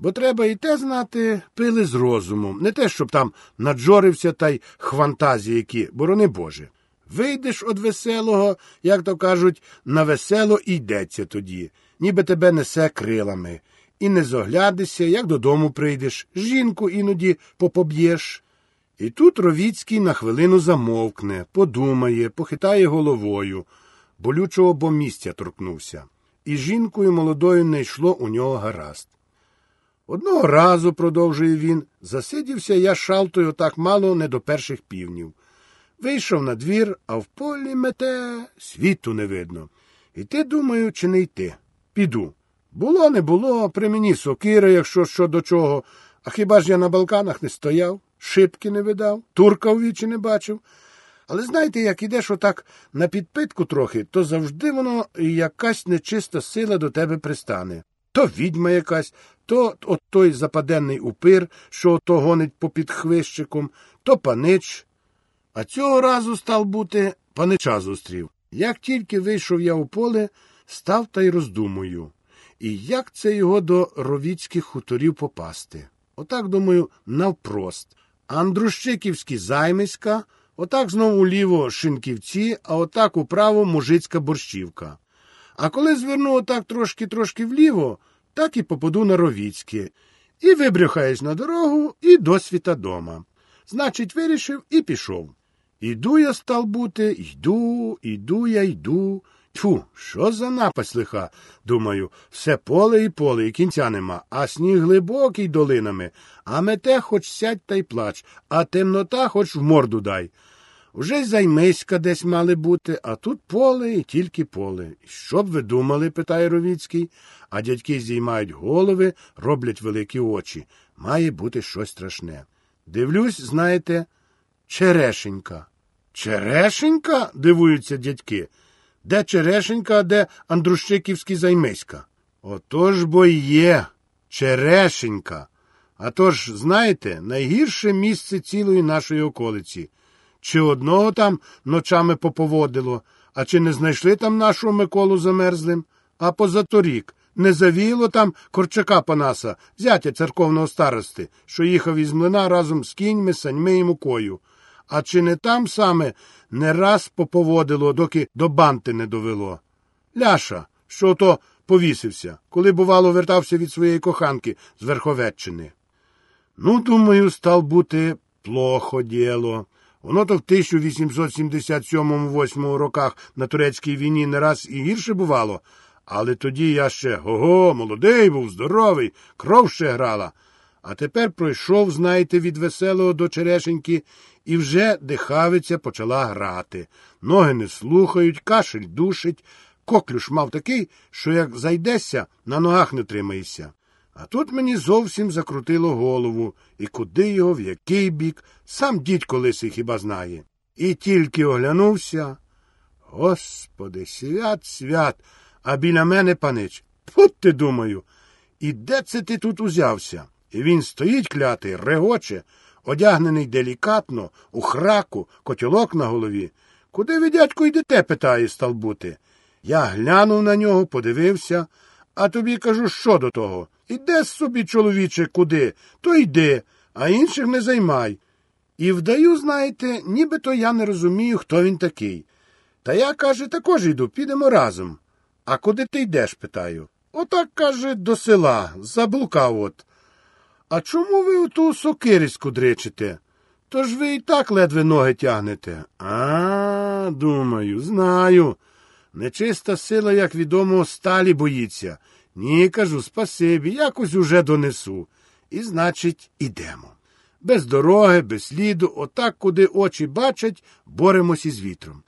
Бо треба і те знати, пили з розумом, не те, щоб там наджорився та й хвантазії які, борони Боже. Вийдеш од веселого, як то кажуть, на весело йдеться тоді, ніби тебе несе крилами. І не зоглядишся, як додому прийдеш, жінку іноді попоб'єш. І тут Ровіцький на хвилину замовкне, подумає, похитає головою, болючого бо місця торкнувся. І жінкою молодою не йшло у нього гаразд. Одного разу, продовжує він, засидівся я шалтою так мало не до перших півнів. Вийшов на двір, а в полі мете світу не видно. Іти, думаю, чи не йти. Піду. Було, не було, при мені сокира, якщо що до чого. А хіба ж я на балканах не стояв, шибки не видав, турка в вічі не бачив. Але знаєте, як ідеш отак на підпитку трохи, то завжди воно якась нечиста сила до тебе пристане. То відьма якась, то от той западенний упир, що ото гонить попід хвищиком, то панич. А цього разу став бути панича зустрів. Як тільки вийшов я у поле, став та й роздумую. І як це його до ровіцьких хуторів попасти? Отак, думаю, навпрост. Андрущиківські займиська, отак знову ліво шинківці, а отак управо мужицька борщівка. А коли зверну отак трошки-трошки вліво, так і попаду на ровіцьке. І вибрюхаюсь на дорогу, і до світа дома. Значить, вирішив і пішов. Іду я став бути, йду, йду я йду. Тьфу, що за напасть лиха? Думаю, все поле і поле, і кінця нема, а сніг глибокий долинами, а мете хоч сядь та й плач, а темнота хоч в морду дай. Уже й займиська десь мали бути, а тут поле і тільки поле. Що б ви думали? питає Ровіцький, а дядьки здіймають голови, роблять великі очі. Має бути щось страшне. Дивлюсь, знаєте, черешенька. Черешенька? дивуються дядьки. Де Черешенька, а де Андрущиківський займиська? Отож бо є Черешенька. А тож, знаєте, найгірше місце цілої нашої околиці. Чи одного там ночами поповодило, а чи не знайшли там нашого Миколу замерзлим? А позаторік не завіяло там Корчака Панаса, зятя церковного старости, що їхав із млина разом з кіньми, саньми і мукою. А чи не там саме не раз поповодило, доки до банти не довело? Ляша, що то повісився, коли, бувало, вертався від своєї коханки з Верховеччини. Ну, думаю, став бути плохо діло. Воно то в 1877-8 роках на турецькій війні не раз і гірше бувало, але тоді я ще го-го, молодий був, здоровий, кров ще грала. А тепер пройшов, знаєте, від веселого до черешеньки, і вже дихавиця почала грати. Ноги не слухають, кашель душить. Коклюш мав такий, що як зайдешся, на ногах не тримаєшся. А тут мені зовсім закрутило голову, і куди його, в який бік, сам дідько лисий хіба знає. І тільки оглянувся. Господи, свят, свят, а біля мене панич. Пут ти, думаю. І де це ти тут узявся? І він стоїть клятий, регоче, одягнений делікатно, у храку, котілок на голові. Куди ви, дядько, йдете? питає сталбути. Я глянув на нього, подивився, а тобі кажу, що до того? Іде собі, чоловіче, куди, то йди, а інших не займай. І вдаю, знаєте, нібито я не розумію, хто він такий. Та я, каже, також йду, підемо разом. А куди ти йдеш? питаю. Отак, каже, до села, заблукав от. А чому ви оту сокириську дричите? Тож ви і так ледве ноги тягнете. А, думаю, знаю. Нечиста сила, як відомо, сталі боїться. Ні, кажу, спасибі, якось уже донесу. І, значить, ідемо. Без дороги, без сліду, отак, куди очі бачать, боремось із вітром.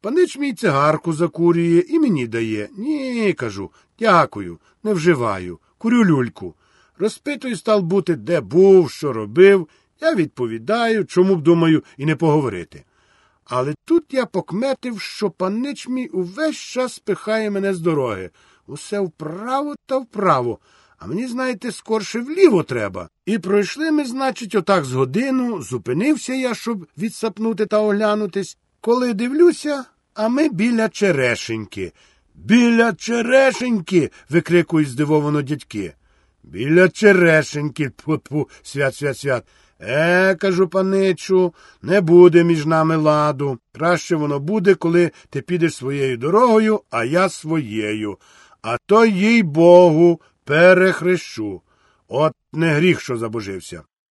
Панич мій цигарку закурює і мені дає. Ні, кажу, дякую, не вживаю, курю люльку. Розпитую став бути, де був, що робив. Я відповідаю, чому б думаю, і не поговорити. Але тут я покметив, що панич мій увесь час пихає мене з дороги усе вправо та вправо, а мені, знаєте, скорше вліво треба. І пройшли ми, значить, отак з годину, зупинився я, щоб відсапнути та оглянутись. Коли дивлюся, а ми біля черешеньки. Біля черешеньки. викрикують здивовано дядьки. Біля черешеньки, пу-пу, свят свят свят. Е, кажу, паничу, не буде між нами ладу. Краще воно буде, коли ти підеш своєю дорогою, а я своєю. А то, їй Богу, перехрещу. От не гріх, що забожився.